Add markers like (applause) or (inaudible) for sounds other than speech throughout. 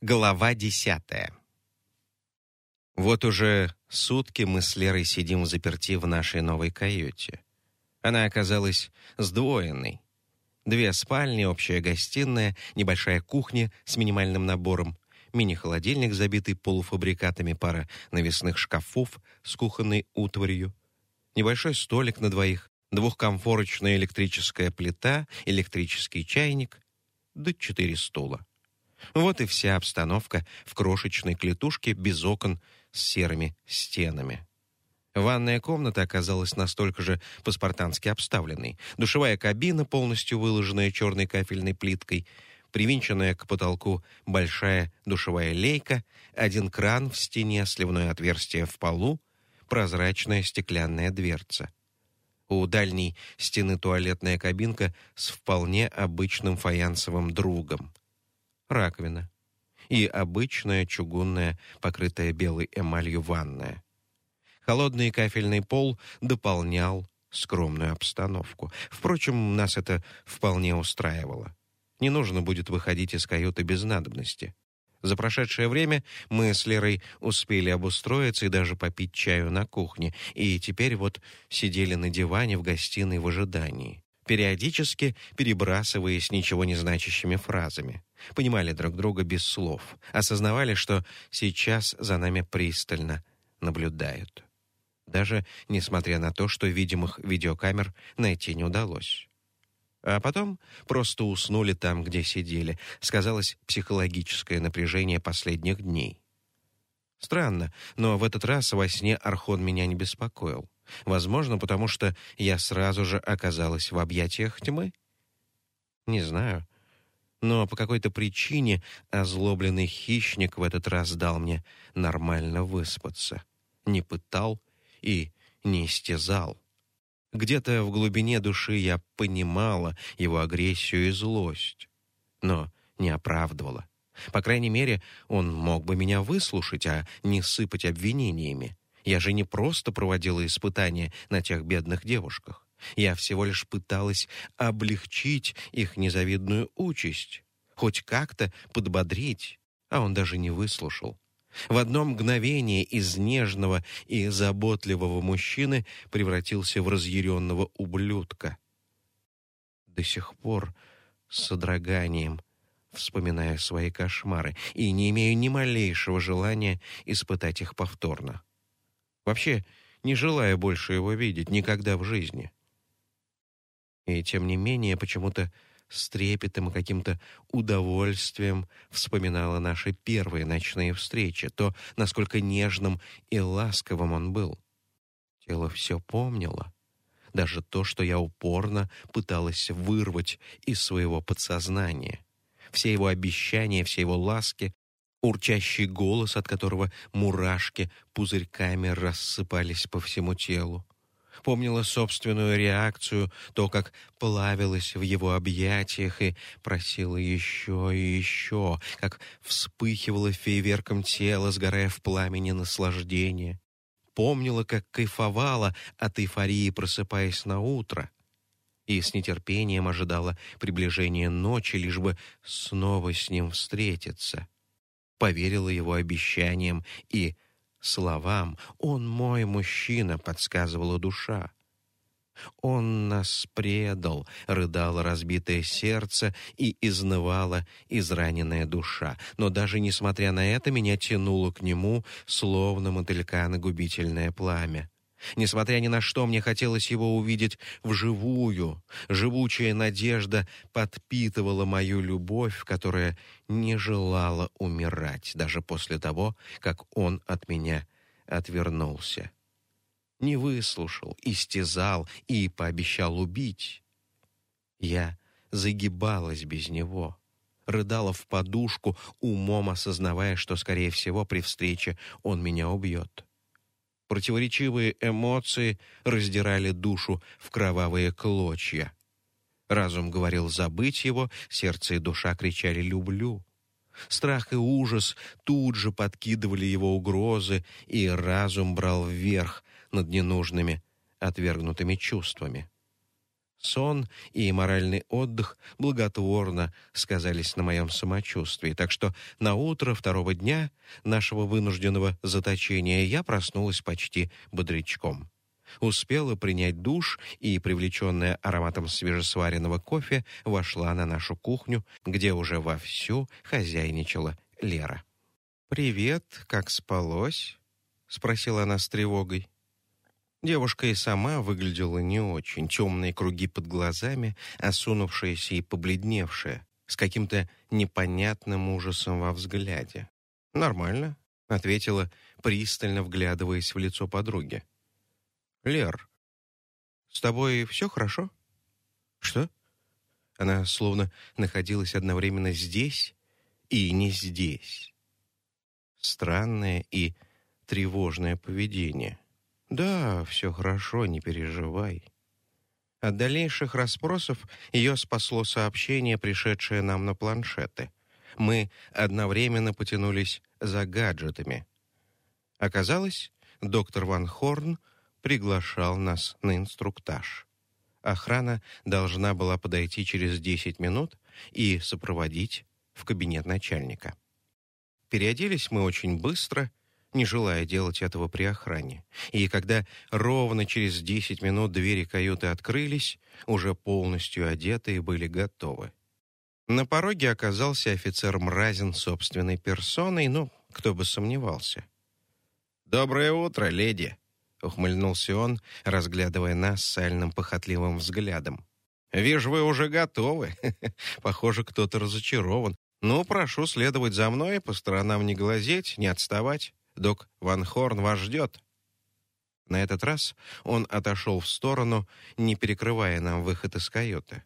Глава десятая. Вот уже сутки мы с Лерой сидим в заперти в нашей новой каюте. Она оказалась сдвоенной. Две спальни, общая гостиная, небольшая кухня с минимальным набором, мини-холодильник, забитый полуфабрикатами, пара навесных шкафов с кухонной утварью, небольшой столик на двоих, двухкомфорочная электрическая плита, электрический чайник, да четыре стула. Вот и вся обстановка в крошечной клетушке без окон с серыми стенами. Ванная комната оказалась настолько же по-спартански обставленной. Душевая кабина, полностью выложенная черной кафельной плиткой, привинченная к потолку большая душевая лейка, один кран в стене, сливное отверстие в полу, прозрачная стеклянная дверца. У дальней стены туалетная кабинка с вполне обычным фаянсовым другом раковина и обычная чугунная, покрытая белой эмалью ванная. Холодный кафельный пол дополнял скромную обстановку. Впрочем, нас это вполне устраивало. Не нужно будет выходить из каюты без надобности. За прошедшее время мы с Лерой успели обустроиться и даже попить чаю на кухне, и теперь вот сидели на диване в гостиной в ожидании периодически перебрасываясь ничего не значащими фразами. Понимали друг друга без слов, осознавали, что сейчас за нами пристально наблюдают. Даже несмотря на то, что видимых видеокамер найти не удалось. А потом просто уснули там, где сидели. Сказалось психологическое напряжение последних дней. Странно, но в этот раз во сне Архон меня не беспокоил. Возможно, потому что я сразу же оказалась в объятиях тьмы? Не знаю. Но по какой-то причине озлобленный хищник в этот раз дал мне нормально выспаться. Не пытал и не истязал. Где-то в глубине души я понимала его агрессию и злость, но не оправдывала. По крайней мере, он мог бы меня выслушать, а не сыпать обвинениями. Я же не просто проводила испытания на тех бедных девушках. Я всего лишь пыталась облегчить их незавидную участь, хоть как-то подбодрить, а он даже не выслушал. В одно мгновение из нежного и заботливого мужчины превратился в разъяренного ублюдка. До сих пор с содроганием вспоминаю свои кошмары и не имею ни малейшего желания испытать их повторно. Вообще, не желая больше его видеть никогда в жизни. И тем не менее, почему-то с трепетом и каким-то удовольствием вспоминала наши первые ночные встречи, то, насколько нежным и ласковым он был. Тело все помнило, даже то, что я упорно пыталась вырвать из своего подсознания. Все его обещания, все его ласки, урчащий голос, от которого мурашки пузырьками рассыпались по всему телу. Помнила собственную реакцию, то, как плавилась в его объятиях и просила еще и еще, как вспыхивало фейверком тело, сгорая в пламени наслаждения. Помнила, как кайфовала от эйфории, просыпаясь на утро, и с нетерпением ожидала приближения ночи, лишь бы снова с ним встретиться поверила его обещаниям и словам. «Он мой мужчина», — подсказывала душа. «Он нас предал», — рыдало разбитое сердце и изнывала израненная душа. Но даже несмотря на это, меня тянуло к нему, словно мотылька на губительное пламя. Несмотря ни на что, мне хотелось его увидеть вживую. Живучая надежда подпитывала мою любовь, которая не желала умирать, даже после того, как он от меня отвернулся. Не выслушал, истязал и пообещал убить. Я загибалась без него, рыдала в подушку, умом осознавая, что, скорее всего, при встрече он меня убьет. Противоречивые эмоции раздирали душу в кровавые клочья. Разум говорил забыть его, сердце и душа кричали «люблю». Страх и ужас тут же подкидывали его угрозы, и разум брал вверх над ненужными, отвергнутыми чувствами. Сон и моральный отдых благотворно сказались на моем самочувствии, так что на утро второго дня нашего вынужденного заточения я проснулась почти бодрячком. Успела принять душ и, привлеченная ароматом свежесваренного кофе, вошла на нашу кухню, где уже вовсю хозяйничала Лера. «Привет, как спалось?» — спросила она с тревогой. Девушка и сама выглядела не очень. Темные круги под глазами, осунувшаяся и побледневшая, с каким-то непонятным ужасом во взгляде. «Нормально», — ответила, пристально вглядываясь в лицо подруги. «Лер, с тобой все хорошо?» «Что?» Она словно находилась одновременно здесь и не здесь. Странное и тревожное поведение — «Да, все хорошо, не переживай». От дальнейших расспросов ее спасло сообщение, пришедшее нам на планшеты. Мы одновременно потянулись за гаджетами. Оказалось, доктор Ван Хорн приглашал нас на инструктаж. Охрана должна была подойти через 10 минут и сопроводить в кабинет начальника. Переоделись мы очень быстро не желая делать этого при охране. И когда ровно через десять минут двери каюты открылись, уже полностью одетые были готовы. На пороге оказался офицер Мразин собственной персоной, но кто бы сомневался. «Доброе утро, леди!» — ухмыльнулся он, разглядывая нас сальным похотливым взглядом. «Вижу, вы уже готовы. (laughs) Похоже, кто-то разочарован. Ну, прошу следовать за мной, по сторонам не глазеть, не отставать». Док Ван Хорн вас ждет». На этот раз он отошел в сторону, не перекрывая нам выход из каюты.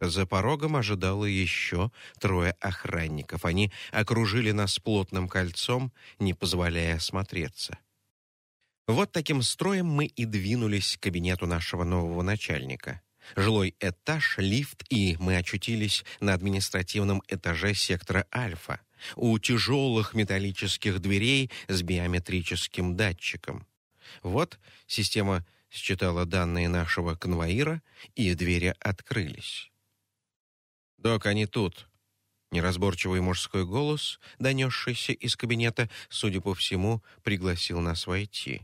За порогом ожидало еще трое охранников. Они окружили нас плотным кольцом, не позволяя осмотреться. Вот таким строем мы и двинулись к кабинету нашего нового начальника. Жилой этаж, лифт, и мы очутились на административном этаже сектора «Альфа» у тяжелых металлических дверей с биометрическим датчиком. Вот система считала данные нашего конвоира, и двери открылись. «Док, они тут!» Неразборчивый мужской голос, донесшийся из кабинета, судя по всему, пригласил нас войти.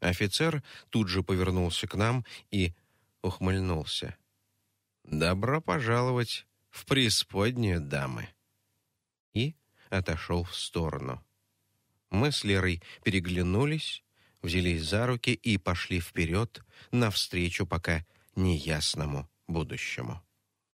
Офицер тут же повернулся к нам и ухмыльнулся. «Добро пожаловать в преисподнюю, дамы!» И отошел в сторону. Мы с Лерой переглянулись, взялись за руки и пошли вперед навстречу пока неясному будущему.